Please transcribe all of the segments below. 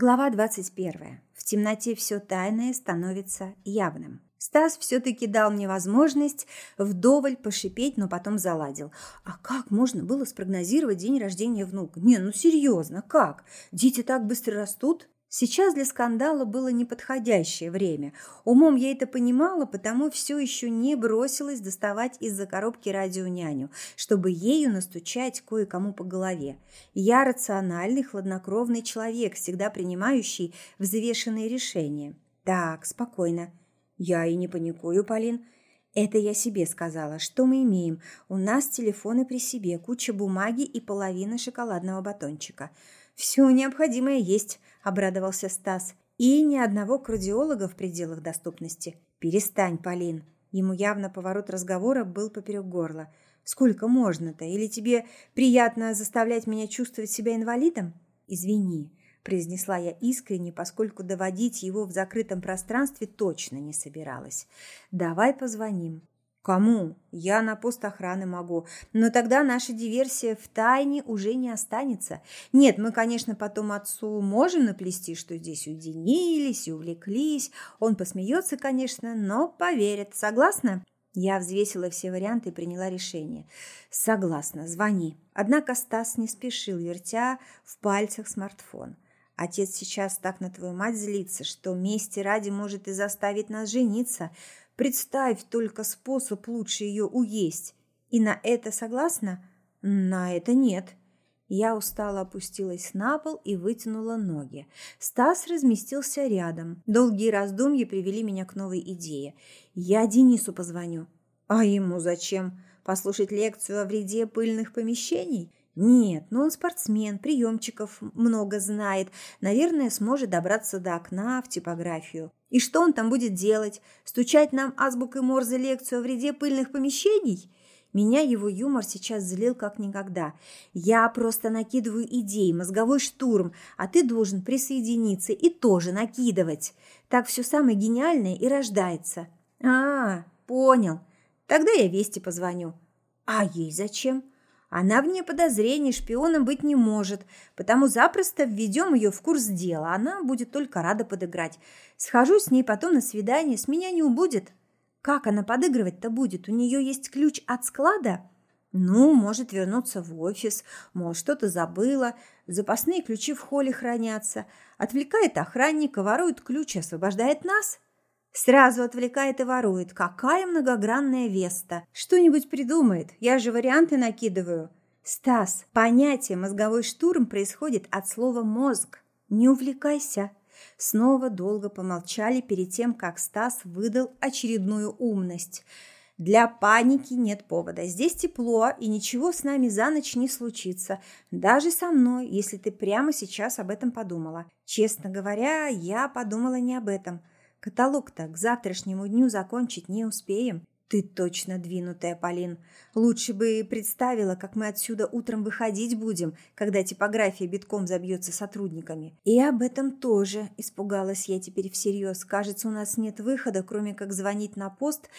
Глава 21. В темноте все тайное становится явным. Стас все-таки дал мне возможность вдоволь пошипеть, но потом заладил. А как можно было спрогнозировать день рождения внука? Не, ну серьезно, как? Дети так быстро растут? Сейчас для скандала было неподходящее время. Умом я это понимала, потому все еще не бросилась доставать из-за коробки радионяню, чтобы ею настучать кое-кому по голове. Я рациональный, хладнокровный человек, всегда принимающий взвешенные решения. Так, спокойно. Я и не паникую, Полин. Это я себе сказала. Что мы имеем? У нас телефоны при себе, куча бумаги и половина шоколадного батончика. Все необходимое есть обрадовался Стас. И ни одного кардиолога в пределах доступности. Перестань, Полин. Ему явно поворот разговора был поперек горла. Сколько можно-то? Или тебе приятно заставлять меня чувствовать себя инвалидом? Извини, произнесла я искренне, поскольку доводить его в закрытом пространстве точно не собиралась. Давай позвоним. Кому? Я на пост охраны могу. Но тогда наша диверсия в тайне уже не останется. Нет, мы, конечно, потом отцу можем наплести, что здесь уединились увлеклись. Он посмеется, конечно, но поверит. Согласна? Я взвесила все варианты и приняла решение. Согласна, звони. Однако Стас не спешил, вертя в пальцах смартфон. Отец сейчас так на твою мать злится, что мести ради может и заставить нас жениться. Представь только способ лучше ее уесть. И на это согласна? На это нет. Я устало опустилась на пол и вытянула ноги. Стас разместился рядом. Долгие раздумья привели меня к новой идее. Я Денису позвоню. А ему зачем? Послушать лекцию о вреде пыльных помещений? Нет, но он спортсмен, приемчиков много знает. Наверное, сможет добраться до окна в типографию. И что он там будет делать? Стучать нам азбукой Морзе лекцию о вреде пыльных помещений? Меня его юмор сейчас злил как никогда. Я просто накидываю идеи, мозговой штурм, а ты должен присоединиться и тоже накидывать. Так все самое гениальное и рождается. А, понял. Тогда я Весте позвоню. А ей зачем? Она вне подозрений шпионом быть не может, потому запросто введем ее в курс дела. Она будет только рада подыграть. Схожу с ней потом на свидание, с меня не убудет. Как она подыгрывать-то будет? У нее есть ключ от склада? Ну, может вернуться в офис, может, что-то забыла. Запасные ключи в холле хранятся. Отвлекает охранника, ворует ключ, освобождает нас. Сразу отвлекает и ворует. Какая многогранная Веста. Что-нибудь придумает. Я же варианты накидываю. Стас, понятие мозговой штурм происходит от слова мозг. Не увлекайся. Снова долго помолчали перед тем, как Стас выдал очередную умность. Для паники нет повода. Здесь тепло, и ничего с нами за ночь не случится. Даже со мной, если ты прямо сейчас об этом подумала. Честно говоря, я подумала не об этом. Каталог-то к завтрашнему дню закончить не успеем. Ты точно двинутая, Полин. Лучше бы представила, как мы отсюда утром выходить будем, когда типография битком забьется сотрудниками. И об этом тоже испугалась я теперь всерьез. Кажется, у нас нет выхода, кроме как звонить на пост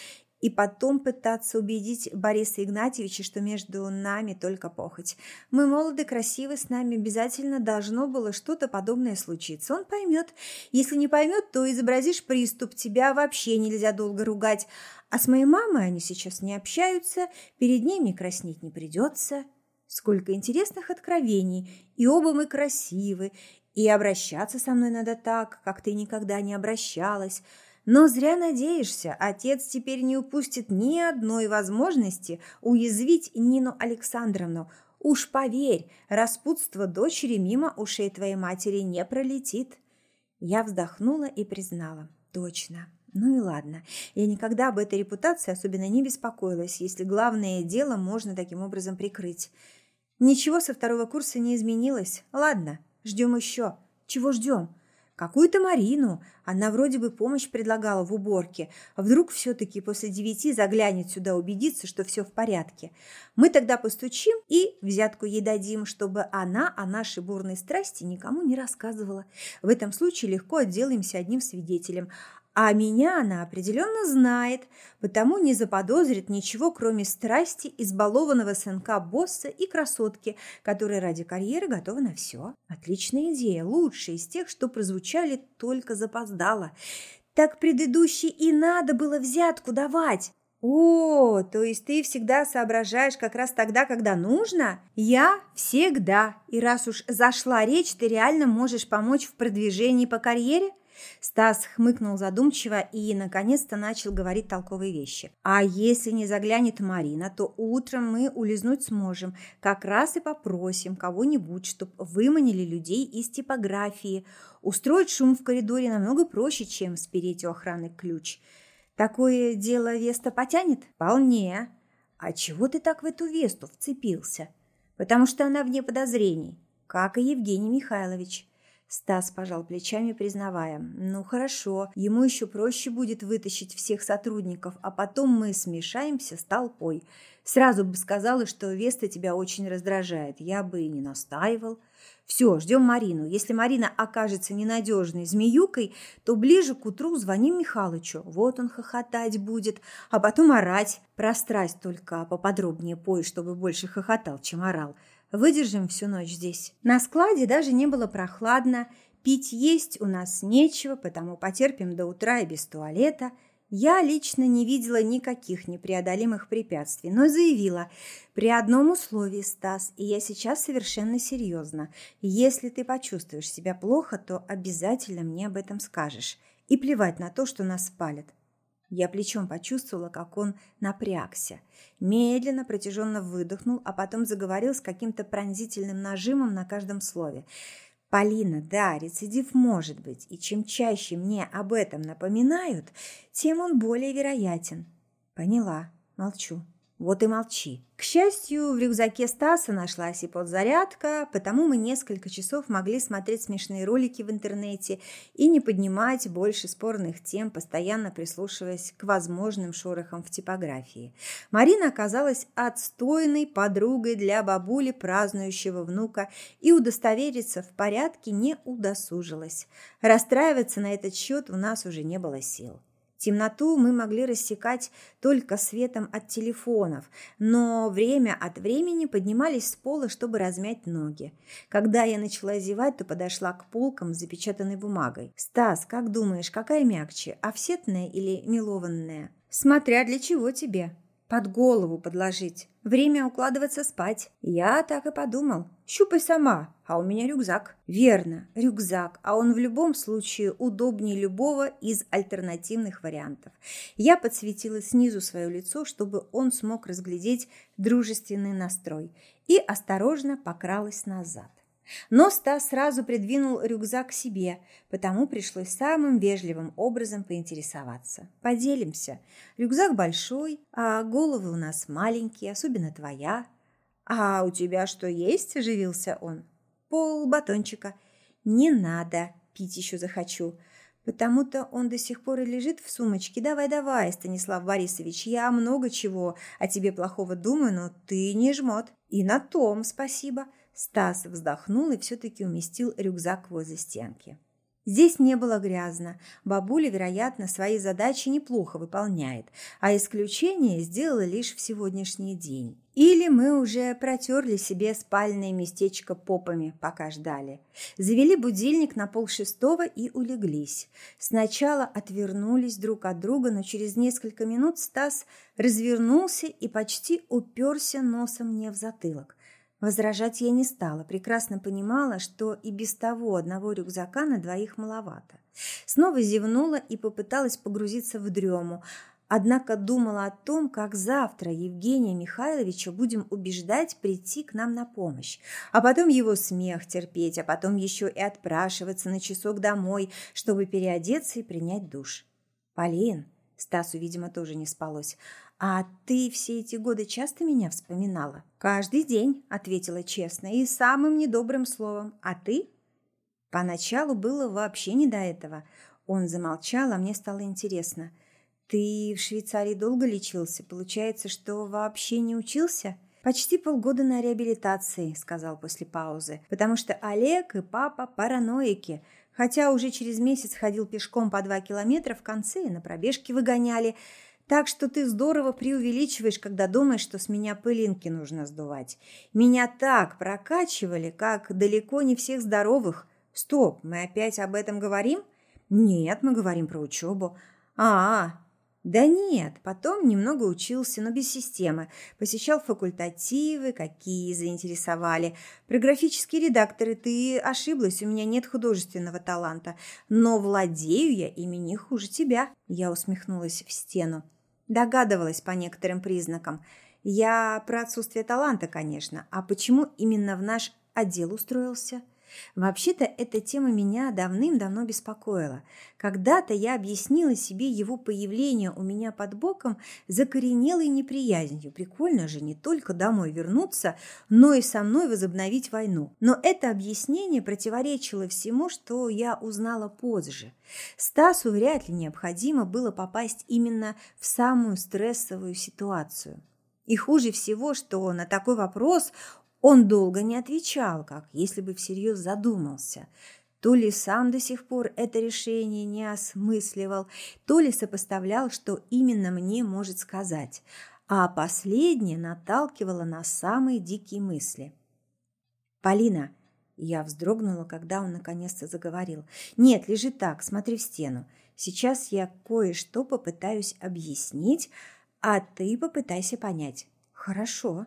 и потом пытаться убедить Бориса Игнатьевича, что между нами только похоть. Мы молоды, красивы, с нами обязательно должно было что-то подобное случиться. Он поймет. Если не поймет, то изобразишь приступ, тебя вообще нельзя долго ругать. А с моей мамой они сейчас не общаются, перед ней мне краснеть не придется. Сколько интересных откровений, и оба мы красивы, и обращаться со мной надо так, как ты никогда не обращалась – но зря надеешься, отец теперь не упустит ни одной возможности уязвить Нину Александровну. Уж поверь, распутство дочери мимо ушей твоей матери не пролетит. Я вздохнула и признала. Точно. Ну и ладно. Я никогда об этой репутации особенно не беспокоилась, если главное дело можно таким образом прикрыть. Ничего со второго курса не изменилось. Ладно, ждем еще. Чего ждем? Какую-то Марину. Она вроде бы помощь предлагала в уборке. Вдруг все-таки после девяти заглянет сюда убедиться, что все в порядке. Мы тогда постучим и взятку ей дадим, чтобы она о нашей бурной страсти никому не рассказывала. В этом случае легко отделаемся одним свидетелем. А меня она определенно знает, потому не заподозрит ничего, кроме страсти избалованного сынка босса и красотки, которая ради карьеры готова на все. Отличная идея, лучшая из тех, что прозвучали только запоздало. Так предыдущий и надо было взятку давать. «О, то есть ты всегда соображаешь как раз тогда, когда нужно?» «Я всегда. И раз уж зашла речь, ты реально можешь помочь в продвижении по карьере?» Стас хмыкнул задумчиво и, наконец-то, начал говорить толковые вещи. «А если не заглянет Марина, то утром мы улизнуть сможем. Как раз и попросим кого-нибудь, чтоб выманили людей из типографии. Устроить шум в коридоре намного проще, чем спереть у охраны ключ». Такое дело Веста потянет? Вполне. А чего ты так в эту Весту вцепился? Потому что она вне подозрений, как и Евгений Михайлович. Стас пожал плечами, признавая, ну хорошо, ему еще проще будет вытащить всех сотрудников, а потом мы смешаемся с толпой. Сразу бы сказала, что Веста тебя очень раздражает, я бы и не настаивал. Все, ждем Марину. Если Марина окажется ненадежной змеюкой, то ближе к утру звоним Михалычу. Вот он хохотать будет, а потом орать. Про страсть только поподробнее пой, чтобы больше хохотал, чем орал. Выдержим всю ночь здесь. На складе даже не было прохладно. Пить есть у нас нечего, потому потерпим до утра и без туалета – я лично не видела никаких непреодолимых препятствий, но заявила при одном условии, Стас, и я сейчас совершенно серьезно. Если ты почувствуешь себя плохо, то обязательно мне об этом скажешь. И плевать на то, что нас спалят. Я плечом почувствовала, как он напрягся. Медленно, протяженно выдохнул, а потом заговорил с каким-то пронзительным нажимом на каждом слове. Полина, да, рецидив может быть, и чем чаще мне об этом напоминают, тем он более вероятен. Поняла, молчу. Вот и молчи. К счастью, в рюкзаке Стаса нашлась и подзарядка, потому мы несколько часов могли смотреть смешные ролики в интернете и не поднимать больше спорных тем, постоянно прислушиваясь к возможным шорохам в типографии. Марина оказалась отстойной подругой для бабули, празднующего внука, и удостовериться в порядке не удосужилась. Расстраиваться на этот счет у нас уже не было сил. Темноту мы могли рассекать только светом от телефонов, но время от времени поднимались с пола, чтобы размять ноги. Когда я начала зевать, то подошла к полкам с запечатанной бумагой. «Стас, как думаешь, какая мягче, офсетная или мелованная?» «Смотря для чего тебе», под голову подложить. Время укладываться спать. Я так и подумал. Щупай сама, а у меня рюкзак. Верно, рюкзак, а он в любом случае удобнее любого из альтернативных вариантов. Я подсветила снизу свое лицо, чтобы он смог разглядеть дружественный настрой, и осторожно покралась назад. Но Стас сразу придвинул рюкзак к себе, потому пришлось самым вежливым образом поинтересоваться. «Поделимся. Рюкзак большой, а головы у нас маленькие, особенно твоя». «А у тебя что есть?» – оживился он. «Пол батончика». «Не надо, пить еще захочу». Потому-то он до сих пор и лежит в сумочке. Давай-давай, Станислав Борисович, я много чего о тебе плохого думаю, но ты не жмот. И на том спасибо. Стас вздохнул и все-таки уместил рюкзак возле стенки. Здесь не было грязно. Бабуля, вероятно, свои задачи неплохо выполняет, а исключение сделала лишь в сегодняшний день. Или мы уже протерли себе спальное местечко попами, пока ждали. Завели будильник на полшестого и улеглись. Сначала отвернулись друг от друга, но через несколько минут Стас развернулся и почти уперся носом мне в затылок. Возражать я не стала, прекрасно понимала, что и без того одного рюкзака на двоих маловато. Снова зевнула и попыталась погрузиться в дрему, однако думала о том, как завтра Евгения Михайловича будем убеждать прийти к нам на помощь, а потом его смех терпеть, а потом еще и отпрашиваться на часок домой, чтобы переодеться и принять душ. «Полин», Стасу, видимо, тоже не спалось, «А ты все эти годы часто меня вспоминала?» «Каждый день», — ответила честно, и самым недобрым словом. «А ты?» Поначалу было вообще не до этого. Он замолчал, а мне стало интересно. «Ты в Швейцарии долго лечился? Получается, что вообще не учился?» «Почти полгода на реабилитации», — сказал после паузы, «потому что Олег и папа параноики. Хотя уже через месяц ходил пешком по два километра, в конце и на пробежке выгоняли. Так что ты здорово преувеличиваешь, когда думаешь, что с меня пылинки нужно сдувать. Меня так прокачивали, как далеко не всех здоровых. Стоп, мы опять об этом говорим? Нет, мы говорим про учебу. А, да нет, потом немного учился, но без системы. Посещал факультативы, какие заинтересовали. Про графические редакторы ты ошиблась, у меня нет художественного таланта. Но владею я ими не хуже тебя. Я усмехнулась в стену. Догадывалась по некоторым признакам. Я про отсутствие таланта, конечно. А почему именно в наш отдел устроился? – Вообще-то эта тема меня давным-давно беспокоила. Когда-то я объяснила себе его появление у меня под боком закоренелой неприязнью. Прикольно же не только домой вернуться, но и со мной возобновить войну. Но это объяснение противоречило всему, что я узнала позже. Стасу вряд ли необходимо было попасть именно в самую стрессовую ситуацию. И хуже всего, что на такой вопрос он долго не отвечал, как если бы всерьез задумался. То ли сам до сих пор это решение не осмысливал, то ли сопоставлял, что именно мне может сказать. А последнее наталкивало на самые дикие мысли. «Полина!» Я вздрогнула, когда он наконец-то заговорил. «Нет, лежи так, смотри в стену. Сейчас я кое-что попытаюсь объяснить, а ты попытайся понять». «Хорошо»,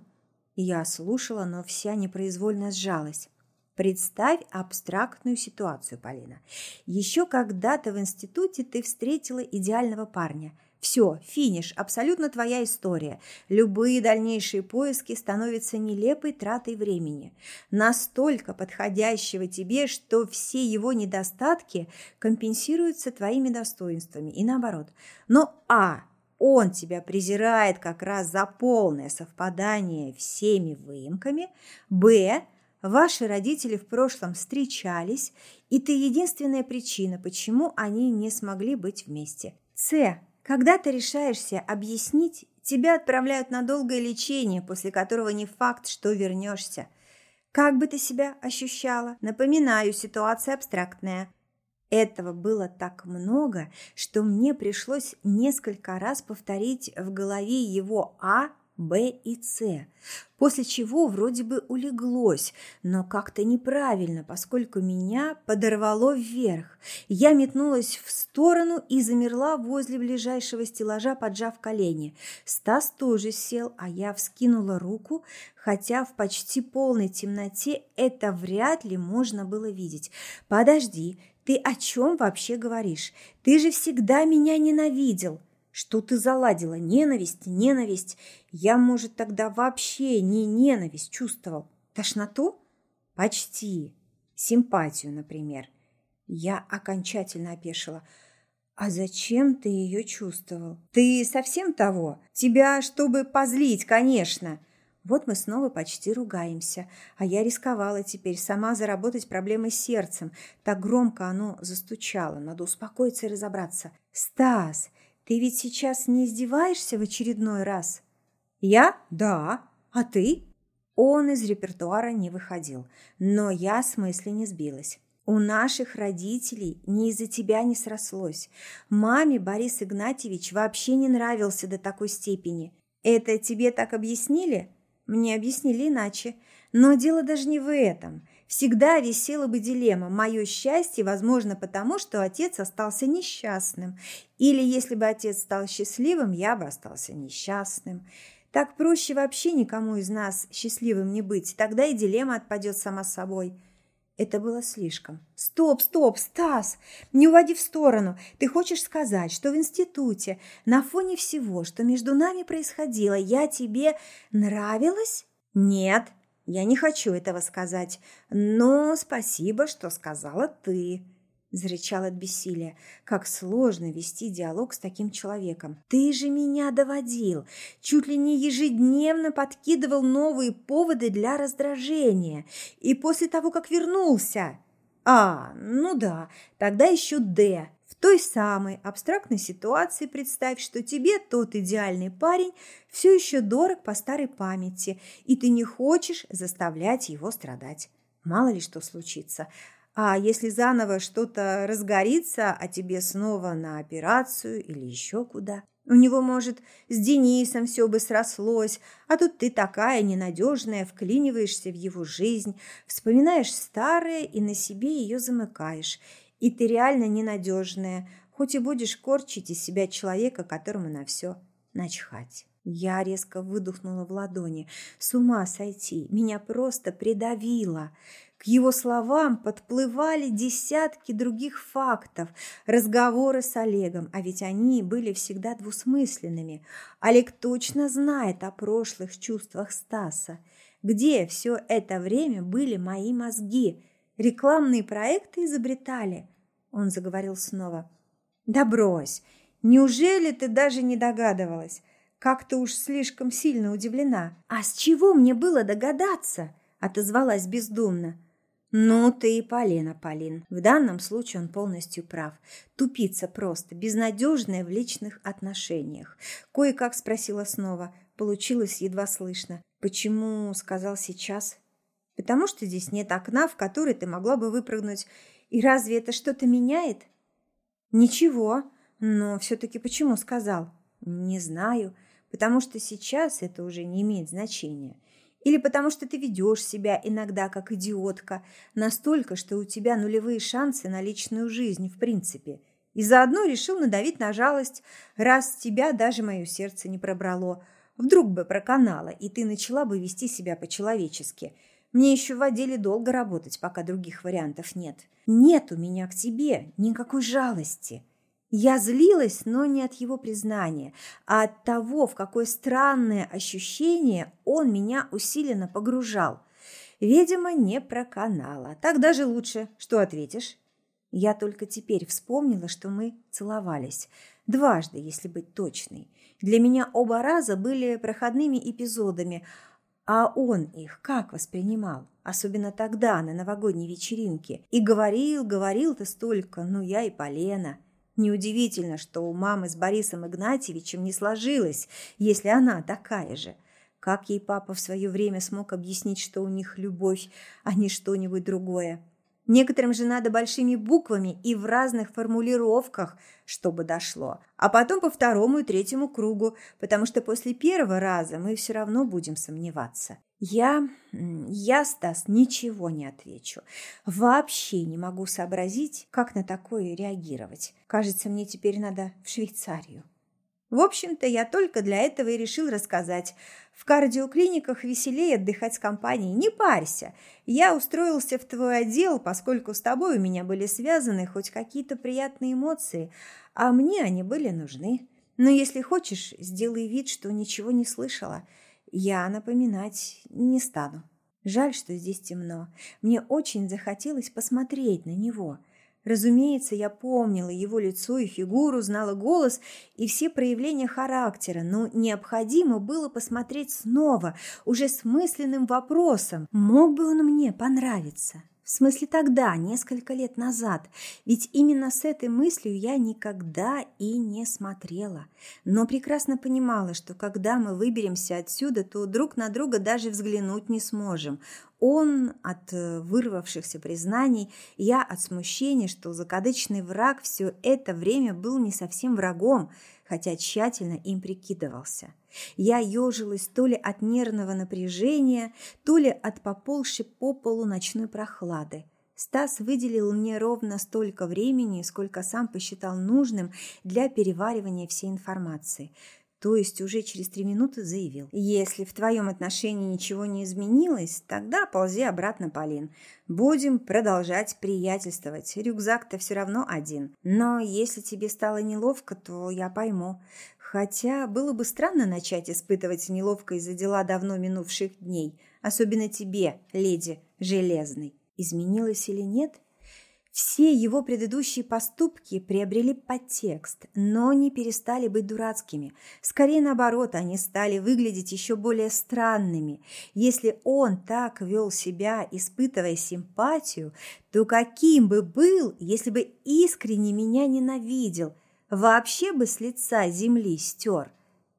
я слушала, но вся непроизвольно сжалась. Представь абстрактную ситуацию, Полина. Еще когда-то в институте ты встретила идеального парня. Все, финиш, абсолютно твоя история. Любые дальнейшие поиски становятся нелепой тратой времени. Настолько подходящего тебе, что все его недостатки компенсируются твоими достоинствами и наоборот. Но А он тебя презирает как раз за полное совпадание всеми выемками, б. Ваши родители в прошлом встречались, и ты единственная причина, почему они не смогли быть вместе. С. Когда ты решаешься объяснить, тебя отправляют на долгое лечение, после которого не факт, что вернешься. Как бы ты себя ощущала? Напоминаю, ситуация абстрактная. Этого было так много, что мне пришлось несколько раз повторить в голове его А, Б и С, после чего вроде бы улеглось, но как-то неправильно, поскольку меня подорвало вверх. Я метнулась в сторону и замерла возле ближайшего стеллажа, поджав колени. Стас тоже сел, а я вскинула руку, хотя в почти полной темноте это вряд ли можно было видеть. «Подожди, ты о чем вообще говоришь? Ты же всегда меня ненавидел. Что ты заладила? Ненависть, ненависть. Я, может, тогда вообще не ненависть чувствовал. Тошноту? Почти. Симпатию, например. Я окончательно опешила. А зачем ты ее чувствовал? Ты совсем того? Тебя, чтобы позлить, конечно. Вот мы снова почти ругаемся, а я рисковала теперь сама заработать проблемой с сердцем. Так громко оно застучало, надо успокоиться и разобраться. «Стас, ты ведь сейчас не издеваешься в очередной раз?» «Я? Да. А ты?» Он из репертуара не выходил, но я с мысли не сбилась. У наших родителей ни из-за тебя не срослось. Маме Борис Игнатьевич вообще не нравился до такой степени. Это тебе так объяснили? Мне объяснили иначе. Но дело даже не в этом. Всегда висела бы дилемма. Мое счастье, возможно, потому, что отец остался несчастным. Или если бы отец стал счастливым, я бы остался несчастным. Так проще вообще никому из нас счастливым не быть. Тогда и дилемма отпадет сама собой. Это было слишком. «Стоп, стоп, Стас! Не уводи в сторону! Ты хочешь сказать, что в институте, на фоне всего, что между нами происходило, я тебе нравилась?» «Нет, я не хочу этого сказать, но спасибо, что сказала ты» зарычал от бессилия. Как сложно вести диалог с таким человеком. Ты же меня доводил, чуть ли не ежедневно подкидывал новые поводы для раздражения. И после того, как вернулся... А, ну да, тогда еще Д. В той самой абстрактной ситуации представь, что тебе тот идеальный парень все еще дорог по старой памяти, и ты не хочешь заставлять его страдать. Мало ли что случится. А если заново что-то разгорится, а тебе снова на операцию или еще куда? У него, может, с Денисом все бы срослось, а тут ты такая ненадежная, вклиниваешься в его жизнь, вспоминаешь старое и на себе ее замыкаешь. И ты реально ненадежная, хоть и будешь корчить из себя человека, которому на все начхать. Я резко выдохнула в ладони. С ума сойти, меня просто придавило. К его словам подплывали десятки других фактов, разговоры с Олегом, а ведь они были всегда двусмысленными. Олег точно знает о прошлых чувствах Стаса. Где все это время были мои мозги? Рекламные проекты изобретали? Он заговорил снова. Да брось, неужели ты даже не догадывалась? Как-то уж слишком сильно удивлена. А с чего мне было догадаться? Отозвалась бездумно. «Ну ты и Полина, Полин. В данном случае он полностью прав. Тупица просто, безнадежная в личных отношениях». Кое-как спросила снова. Получилось едва слышно. «Почему?» – сказал сейчас. «Потому что здесь нет окна, в который ты могла бы выпрыгнуть. И разве это что-то меняет?» «Ничего. Но все-таки почему?» – сказал. «Не знаю. Потому что сейчас это уже не имеет значения». Или потому что ты ведешь себя иногда как идиотка, настолько, что у тебя нулевые шансы на личную жизнь в принципе. И заодно решил надавить на жалость, раз тебя даже мое сердце не пробрало. Вдруг бы проканало, и ты начала бы вести себя по-человечески. Мне еще в отделе долго работать, пока других вариантов нет. Нет у меня к тебе никакой жалости. Я злилась, но не от его признания, а от того, в какое странное ощущение он меня усиленно погружал. Видимо, не проканала. Так даже лучше. Что ответишь? Я только теперь вспомнила, что мы целовались. Дважды, если быть точной. Для меня оба раза были проходными эпизодами, а он их как воспринимал? Особенно тогда, на новогодней вечеринке. И говорил, говорил-то столько, ну я и Полена – Неудивительно, что у мамы с Борисом Игнатьевичем не сложилось, если она такая же. Как ей папа в свое время смог объяснить, что у них любовь, а не что-нибудь другое? Некоторым же надо большими буквами и в разных формулировках, чтобы дошло. А потом по второму и третьему кругу, потому что после первого раза мы все равно будем сомневаться. Я, я, Стас, ничего не отвечу. Вообще не могу сообразить, как на такое реагировать. Кажется, мне теперь надо в Швейцарию. В общем-то, я только для этого и решил рассказать. В кардиоклиниках веселее отдыхать с компанией. Не парься. Я устроился в твой отдел, поскольку с тобой у меня были связаны хоть какие-то приятные эмоции, а мне они были нужны. Но если хочешь, сделай вид, что ничего не слышала. Я напоминать не стану. Жаль, что здесь темно. Мне очень захотелось посмотреть на него – Разумеется, я помнила его лицо и фигуру, знала голос и все проявления характера, но необходимо было посмотреть снова, уже с мысленным вопросом, мог бы он мне понравиться. В смысле тогда, несколько лет назад. Ведь именно с этой мыслью я никогда и не смотрела. Но прекрасно понимала, что когда мы выберемся отсюда, то друг на друга даже взглянуть не сможем. Он от э, вырвавшихся признаний, я от смущения, что закадычный враг все это время был не совсем врагом, хотя тщательно им прикидывался. Я ежилась то ли от нервного напряжения, то ли от поползшей по полу ночной прохлады. Стас выделил мне ровно столько времени, сколько сам посчитал нужным для переваривания всей информации. То есть уже через три минуты заявил. «Если в твоем отношении ничего не изменилось, тогда ползи обратно, Полин. Будем продолжать приятельствовать. Рюкзак-то все равно один. Но если тебе стало неловко, то я пойму. Хотя было бы странно начать испытывать неловкость за дела давно минувших дней, особенно тебе, леди Железный. Изменилось или нет? Все его предыдущие поступки приобрели подтекст, но не перестали быть дурацкими. Скорее наоборот, они стали выглядеть еще более странными. Если он так вел себя, испытывая симпатию, то каким бы был, если бы искренне меня ненавидел – вообще бы с лица земли стер.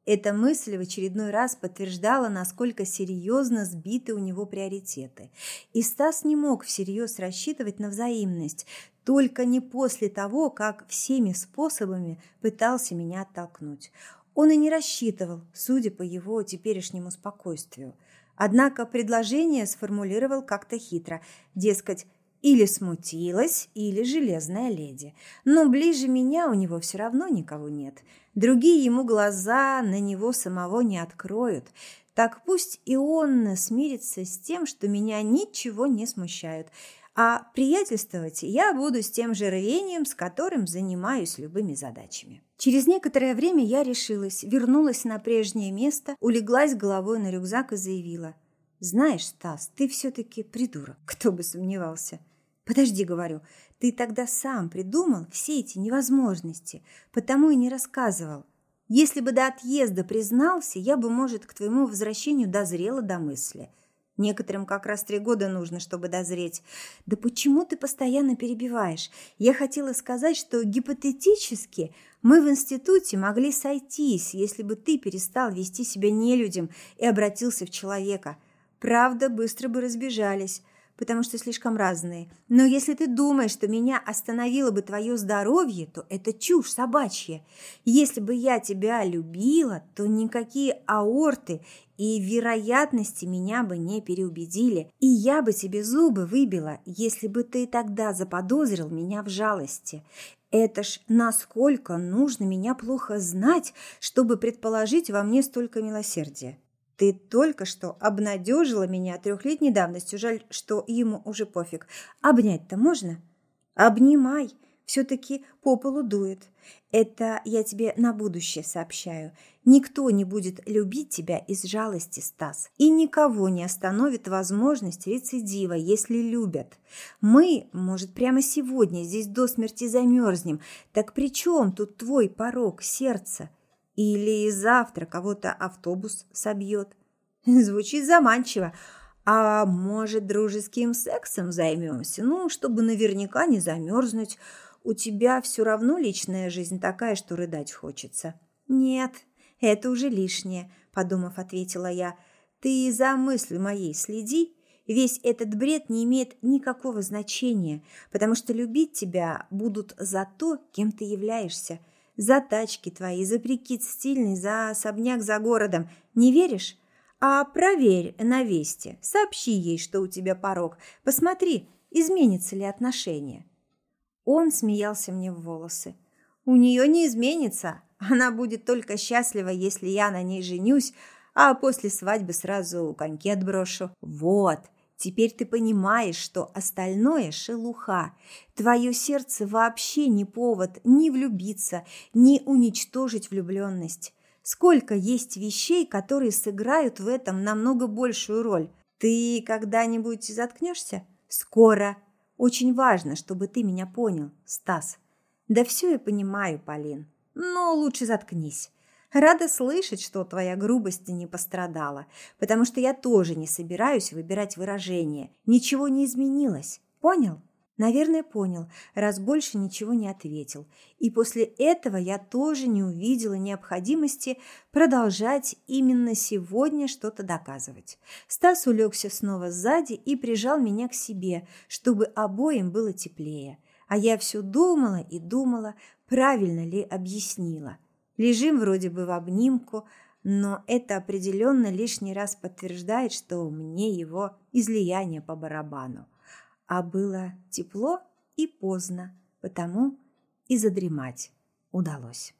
Эта мысль в очередной раз подтверждала, насколько серьезно сбиты у него приоритеты. И Стас не мог всерьез рассчитывать на взаимность, только не после того, как всеми способами пытался меня оттолкнуть. Он и не рассчитывал, судя по его теперешнему спокойствию. Однако предложение сформулировал как-то хитро, дескать, или смутилась, или железная леди. Но ближе меня у него все равно никого нет. Другие ему глаза на него самого не откроют. Так пусть и он смирится с тем, что меня ничего не смущает. А приятельствовать я буду с тем же рвением, с которым занимаюсь любыми задачами. Через некоторое время я решилась, вернулась на прежнее место, улеглась головой на рюкзак и заявила. «Знаешь, Стас, ты все-таки придурок, кто бы сомневался». Подожди, говорю, ты тогда сам придумал все эти невозможности, потому и не рассказывал. Если бы до отъезда признался, я бы, может, к твоему возвращению дозрела до мысли. Некоторым как раз три года нужно, чтобы дозреть. Да почему ты постоянно перебиваешь? Я хотела сказать, что гипотетически мы в институте могли сойтись, если бы ты перестал вести себя нелюдем и обратился в человека. Правда, быстро бы разбежались потому что слишком разные. Но если ты думаешь, что меня остановило бы твое здоровье, то это чушь собачья. Если бы я тебя любила, то никакие аорты и вероятности меня бы не переубедили, и я бы тебе зубы выбила, если бы ты тогда заподозрил меня в жалости. Это ж насколько нужно меня плохо знать, чтобы предположить во мне столько милосердия. Ты только что обнадежила меня трехлетней давностью. Жаль, что ему уже пофиг. Обнять-то можно? Обнимай. Все-таки по полу дует. Это я тебе на будущее сообщаю. Никто не будет любить тебя из жалости, Стас. И никого не остановит возможность рецидива, если любят. Мы, может, прямо сегодня здесь до смерти замерзнем. Так при чем тут твой порог сердца? Или завтра кого-то автобус собьет. Звучит заманчиво. А может, дружеским сексом займемся? Ну, чтобы наверняка не замерзнуть. У тебя все равно личная жизнь такая, что рыдать хочется. Нет, это уже лишнее, подумав, ответила я. Ты за мыслью моей следи. Весь этот бред не имеет никакого значения, потому что любить тебя будут за то, кем ты являешься – за тачки твои, за прикид стильный, за особняк за городом. Не веришь? А проверь на Весте, сообщи ей, что у тебя порог. Посмотри, изменится ли отношение. Он смеялся мне в волосы. У нее не изменится. Она будет только счастлива, если я на ней женюсь, а после свадьбы сразу коньки отброшу. Вот, Теперь ты понимаешь, что остальное – шелуха. Твое сердце вообще не повод ни влюбиться, ни уничтожить влюбленность. Сколько есть вещей, которые сыграют в этом намного большую роль. Ты когда-нибудь заткнешься? Скоро. Очень важно, чтобы ты меня понял, Стас. Да все я понимаю, Полин. Но лучше заткнись. Рада слышать, что твоя грубость не пострадала, потому что я тоже не собираюсь выбирать выражение. Ничего не изменилось. Понял? Наверное, понял, раз больше ничего не ответил. И после этого я тоже не увидела необходимости продолжать именно сегодня что-то доказывать. Стас улегся снова сзади и прижал меня к себе, чтобы обоим было теплее. А я все думала и думала, правильно ли объяснила. Лежим вроде бы в обнимку, но это определенно лишний раз подтверждает, что мне его излияние по барабану. А было тепло и поздно, потому и задремать удалось.